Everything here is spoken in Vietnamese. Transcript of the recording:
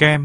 kem.